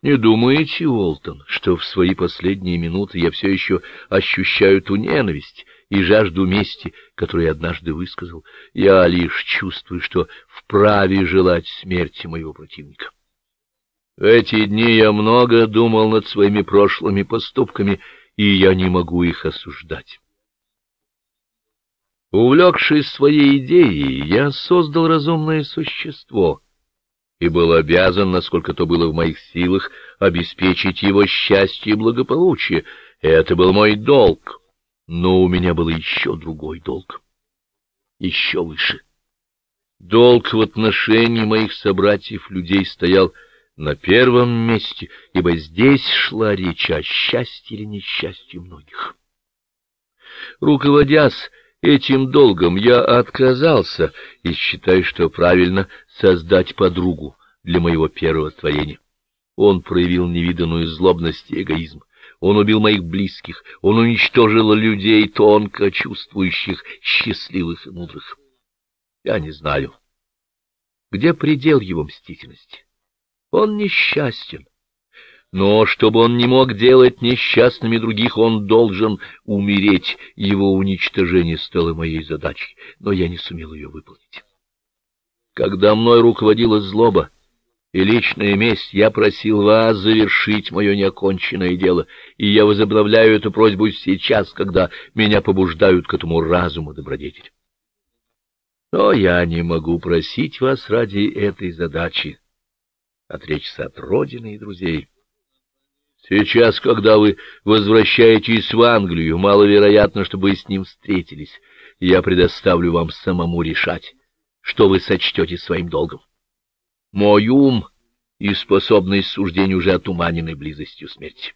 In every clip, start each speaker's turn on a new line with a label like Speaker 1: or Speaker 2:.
Speaker 1: Не думаете, Уолтон, что в свои последние минуты я все еще ощущаю ту ненависть и жажду мести, которую я однажды высказал? Я лишь чувствую, что вправе желать смерти моего противника. В эти дни я много думал над своими прошлыми поступками, и я не могу их осуждать. Увлекшись своей идеей, я создал разумное существо — и был обязан, насколько то было в моих силах, обеспечить его счастье и благополучие. Это был мой долг. Но у меня был еще другой долг. Еще выше. Долг в отношении моих собратьев-людей стоял на первом месте, ибо здесь шла речь о счастье или несчастье многих. Руководясь этим долгом, я отказался и считаю, что правильно создать подругу для моего первого творения. Он проявил невиданную злобность и эгоизм. Он убил моих близких, он уничтожил людей, тонко чувствующих, счастливых и мудрых. Я не знаю, где предел его мстительности. Он несчастен. Но чтобы он не мог делать несчастными других, он должен умереть. Его уничтожение стало моей задачей, но я не сумел ее выполнить. Когда мной руководила злоба и личная месть, я просил вас завершить мое неоконченное дело, и я возобновляю эту просьбу сейчас, когда меня побуждают к этому разуму добродетель. Но я не могу просить вас ради этой задачи отречься от родины и друзей. Сейчас, когда вы возвращаетесь в Англию, маловероятно, что вы с ним встретились. Я предоставлю вам самому решать, что вы сочтете своим долгом. Мой ум и способность суждения уже отуманены близостью смерти.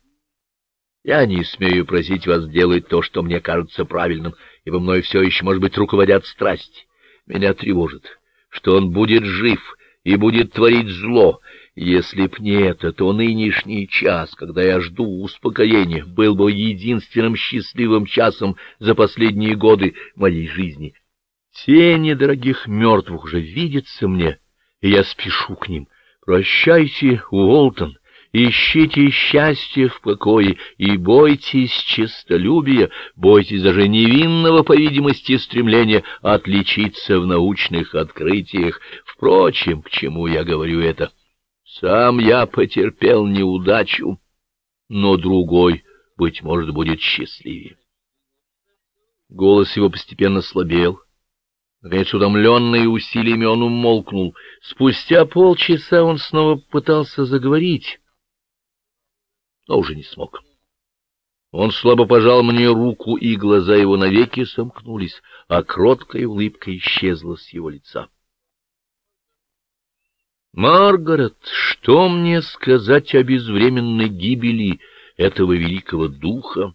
Speaker 1: Я не смею просить вас делать то, что мне кажется правильным, ибо мной все еще, может быть, руководят страсти. Меня тревожит, что он будет жив и будет творить зло. Если б не это, то нынешний час, когда я жду успокоения, был бы единственным счастливым часом за последние годы моей жизни. Тени дорогих мертвых уже видятся мне, и я спешу к ним. Прощайте, Уолтон, ищите счастье в покое и бойтесь честолюбия, бойтесь даже невинного, по видимости, стремления отличиться в научных открытиях. Впрочем, к чему я говорю это? Сам я потерпел неудачу, но другой, быть может, будет счастливее. Голос его постепенно слабел. Наконец, утомленный усилиями, он умолкнул. Спустя полчаса он снова пытался заговорить, но уже не смог. Он слабо пожал мне руку, и глаза его навеки сомкнулись, а кроткая улыбка исчезла с его лица. «Маргарет, что мне сказать о безвременной гибели этого великого духа?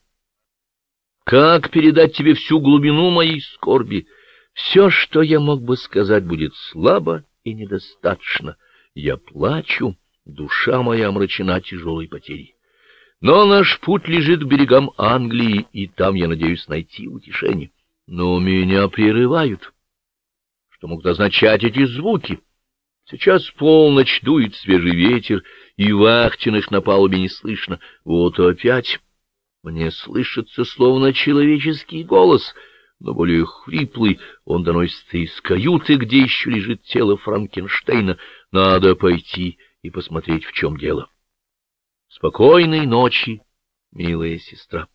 Speaker 1: Как передать тебе всю глубину моей скорби?» Все, что я мог бы сказать, будет слабо и недостаточно. Я плачу, душа моя омрачена тяжелой потерей. Но наш путь лежит к берегам Англии, и там я надеюсь найти утешение. Но меня прерывают. Что могут означать эти звуки? Сейчас полночь, дует свежий ветер, и вахтенных на палубе не слышно. Вот опять мне слышится словно человеческий голос — но более хриплый, он доносится из каюты, где еще лежит тело Франкенштейна. Надо пойти и посмотреть, в чем дело. Спокойной ночи, милая сестра.